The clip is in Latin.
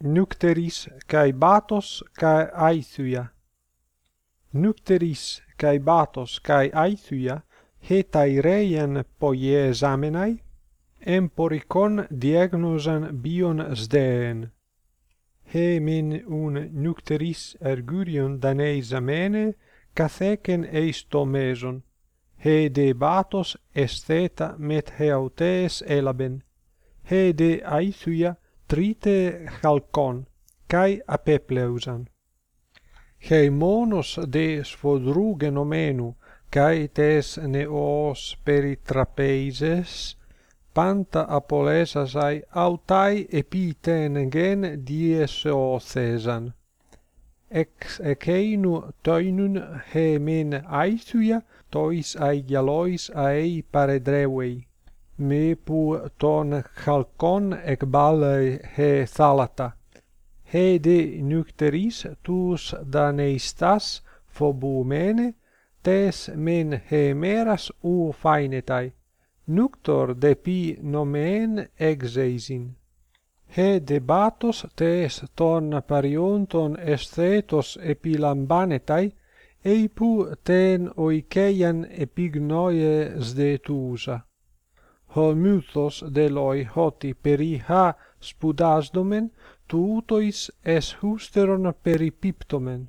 Νύκτερις καί batos καί aithuia Νύκτερις καί batos καί aithuia χέται ρέιεν ποιε ζάμεναι, εμπορικόν διέγνωζαν ποιον σδέεν. Χε μεν ουν νύκτερις εργύριον δανέι ζαμένε, καθέκεν εις το μέσον. Χε δε μπάτος εσθέτα μετ χεωτές έλαβεν. Χε δε trite chalcon kai apepleusan heimonos de svodrugenomenu kai tes neos peritrapeises panta apolesasai autai epiten gen diesothesan ex ekeinu toinun hemen aithuia tois aigialois aei paredrevei Me pu ton halkon ek bale he salata. He de nycteris tus daneistas phobumene, tes men he meras u fainetai. Nuctor depi nomen exeisin. He debatos tes ton parionton esthetos epilambanetai, eipu ten oikeian epignoie sdetusa ho mythos deloi hoti peri ha spudasdomen, tu utois es husteron peri piptomen.